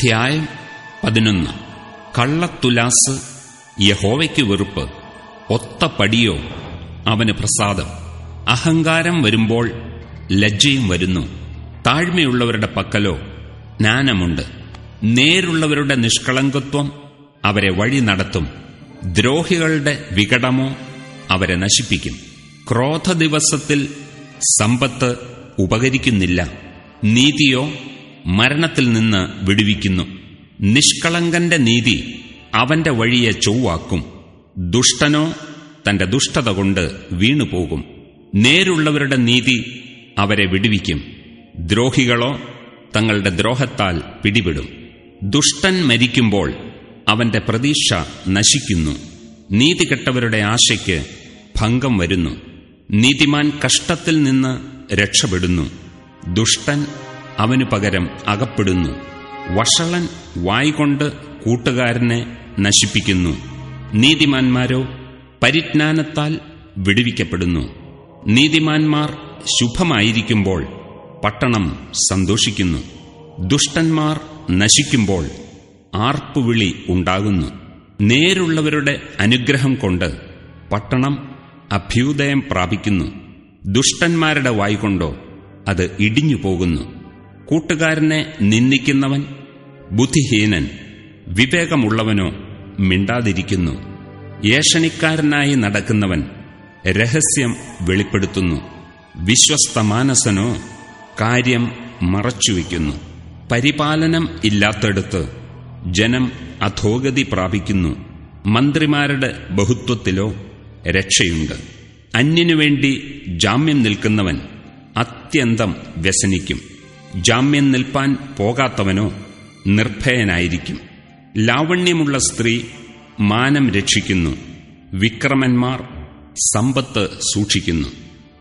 അധ്യായം പതിനൊന്ന്. കള്ളത്തുലാസ് യഹോവയ്ക്ക് വെറുപ്പ്. ഒത്ത പടിയോ അവന് പ്രസാദം. അഹങ്കാരം വരുമ്പോൾ ലജ്ജയും വരുന്നു. താഴ്മയുള്ളവരുടെ പക്കലോ ജ്ഞാനമുണ്ട്. നേരുള്ളവരുടെ നിഷ്കളങ്കത്വം അവരെ വഴി നടത്തും. ദ്രോഹികളുടെ വികടമോ അവരെ നശിപ്പിക്കും. ക്രോധ ദിവസത്തിൽ സമ്പത്ത് ഉപകരിക്കുന്നില്ല. നീതിയോ മരണത്തിൽ നിന്ന് വിടുവിക്കുന്നു. നിഷ്കളങ്കന്റെ നീതി അവന്റെ വഴിയെ ചൊവ്വാക്കും. ദുഷ്ടനോ തന്റെ ദുഷ്ടത കൊണ്ട് വീണുപോകും. നേരുള്ളവരുടെ നീതി അവരെ വിടുവിക്കും. ദ്രോഹികളോ തങ്ങളുടെ ദ്രോഹത്താൽ പിടിപെടും. ദുഷ്ടൻ മരിക്കുമ്പോൾ അവന്റെ പ്രതീക്ഷ നശിക്കുന്നു. നീതി കെട്ടവരുടെ ആശയ്ക്ക് ഭംഗം വരുന്നു. നീതിമാൻ കഷ്ടത്തിൽ നിന്ന് രക്ഷപ്പെടുന്നു. ദുഷ്ടൻ അവനു പകരം അകപ്പെടുന്നു. വഷളൻ വായികൊണ്ട് കൂട്ടുകാരനെ നശിപ്പിക്കുന്നു. നീതിമാന്മാരോ പരിജ്ഞാനത്താൽ വിടുവിക്കപ്പെടുന്നു. നീതിമാന്മാർ ശുഭമായിരിക്കുമ്പോൾ പട്ടണം സന്തോഷിക്കുന്നു. ദുഷ്ടന്മാർ നശിക്കുമ്പോൾ ആർപ്പുവിളി ഉണ്ടാകുന്നു. നേരുള്ളവരുടെ അനുഗ്രഹം കൊണ്ട് പട്ടണം അഭ്യുദയം പ്രാപിക്കുന്നു. ദുഷ്ടന്മാരുടെ വായിക്കൊണ്ടോ അത് ഇടിഞ്ഞു പോകുന്നു കൂട്ടുകാരനെ നിന്ദിക്കുന്നവൻ ബുദ്ധിഹീനൻ വിവേകമുള്ളവനോ മിണ്ടാതിരിക്കുന്നു. ഏഷണിക്കാരനായി നടക്കുന്നവൻ രഹസ്യം വെളിപ്പെടുത്തുന്നു. വിശ്വസ്ത വിശ്വസ്തമാനസനോ കാര്യം മറച്ചുവെക്കുന്നു. പരിപാലനം ഇല്ലാത്തടുത്ത് ജനം അധോഗതി പ്രാപിക്കുന്നു. മന്ത്രിമാരുടെ ബഹുത്വത്തിലോ രക്ഷയുണ്ട്. അന്യനുവേണ്ടി ജാമ്യം നിൽക്കുന്നവൻ അത്യന്തം വ്യസനിക്കും. ജാമ്യം നിൽപ്പാൻ പോകാത്തവനോ നിർഭയനായിരിക്കും. ലാവണ്യമുള്ള സ്ത്രീ മാനം രക്ഷിക്കുന്നു. വിക്രമന്മാർ സമ്പത്ത് സൂക്ഷിക്കുന്നു.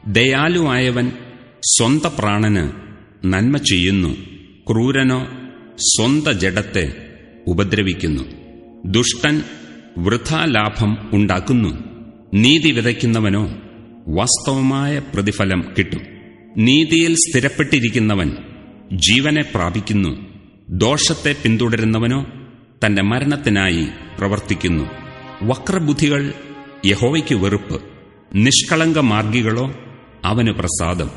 ദയാലുവായവൻ സ്വന്ത പ്രാണന് നന്മ ചെയ്യുന്നു. ക്രൂരനോ സ്വന്ത ജഡത്തെ ഉപദ്രവിക്കുന്നു. ദുഷ്ടൻ വൃഥാലാഭം ഉണ്ടാക്കുന്നു. നീതി വിതയ്ക്കുന്നവനോ വാസ്തവമായ പ്രതിഫലം കിട്ടും. നീതിയിൽ സ്ഥിരപ്പെട്ടിരിക്കുന്നവൻ ജീവനെ പ്രാപിക്കുന്നു. ദോഷത്തെ പിന്തുടരുന്നവനോ തന്റെ മരണത്തിനായി പ്രവർത്തിക്കുന്നു. വക്രബുദ്ധികൾ യഹോവയ്ക്ക് വെറുപ്പ്. നിഷ്കളങ്ക മാർഗികളോ അവന് പ്രസാദം.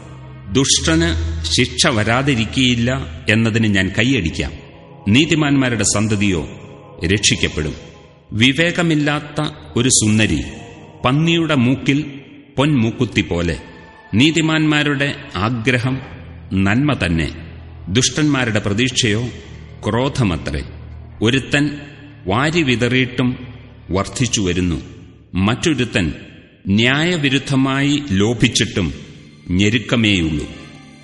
ദുഷ്ടന് ശിക്ഷ വരാതിരിക്കയില്ല എന്നതിന് ഞാൻ കൈയടിക്കാം. നീതിമാന്മാരുടെ സന്തതിയോ രക്ഷിക്കപ്പെടും. വിവേകമില്ലാത്ത ഒരു സുന്ദരി പന്നിയുടെ മൂക്കിൽ പൊൻമൂക്കുത്തി പോലെ. നീതിമാന്മാരുടെ ആഗ്രഹം നന്മ തന്നെ. ദുഷ്ടന്മാരുടെ പ്രതീക്ഷയോ ക്രോധമത്രേ. ഒരുത്തൻ വാരി വിതറിയിട്ടും വർദ്ധിച്ചു വരുന്നു. മറ്റൊരുത്തൻ ന്യായവിരുദ്ധമായി ലോഭിച്ചിട്ടും ഞെരുക്കമേയുള്ളൂ.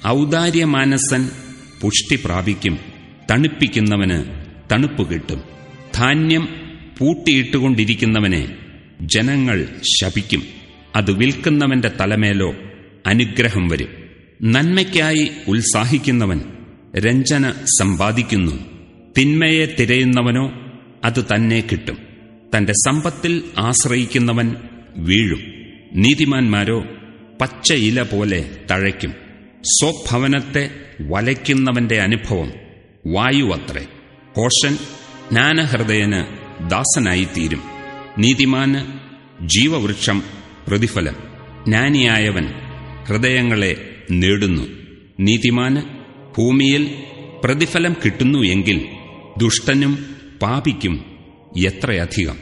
ഔദാര്യമാനസൻ പുഷ്ടി പ്രാപിക്കും. തണുപ്പിക്കുന്നവന് തണുപ്പ് കിട്ടും. ധാന്യം പൂട്ടിയിട്ടുകൊണ്ടിരിക്കുന്നവനെ ജനങ്ങൾ ശപിക്കും. അത് വിൽക്കുന്നവന്റെ തലമേലോ അനുഗ്രഹം വരും. നന്മയ്ക്കായി ഉത്സാഹിക്കുന്നവൻ രഞ്ജന സമ്പാദിക്കുന്നു. തിന്മയെ തിരയുന്നവനോ അത് തന്നെ കിട്ടും. തന്റെ സമ്പത്തിൽ ആശ്രയിക്കുന്നവൻ വീഴും. നീതിമാന്മാരോ പച്ച ഇല പോലെ തഴയ്ക്കും. സ്വഭവനത്തെ വലയ്ക്കുന്നവന്റെ അനുഭവം വായുവത്രേ. കോഷൻ ജ്ഞാനഹൃദയന് ദാസനായിത്തീരും. നീതിമാന് ജീവവൃക്ഷം പ്രതിഫലം. ജ്ഞാനിയായവൻ ഹൃദയങ്ങളെ നേടുന്നു. നീതിമാന് ഭൂമിയിൽ പ്രതിഫലം കിട്ടുന്നു എങ്കിൽ ദുഷ്ടനും പാപിക്കും എത്രയധികം?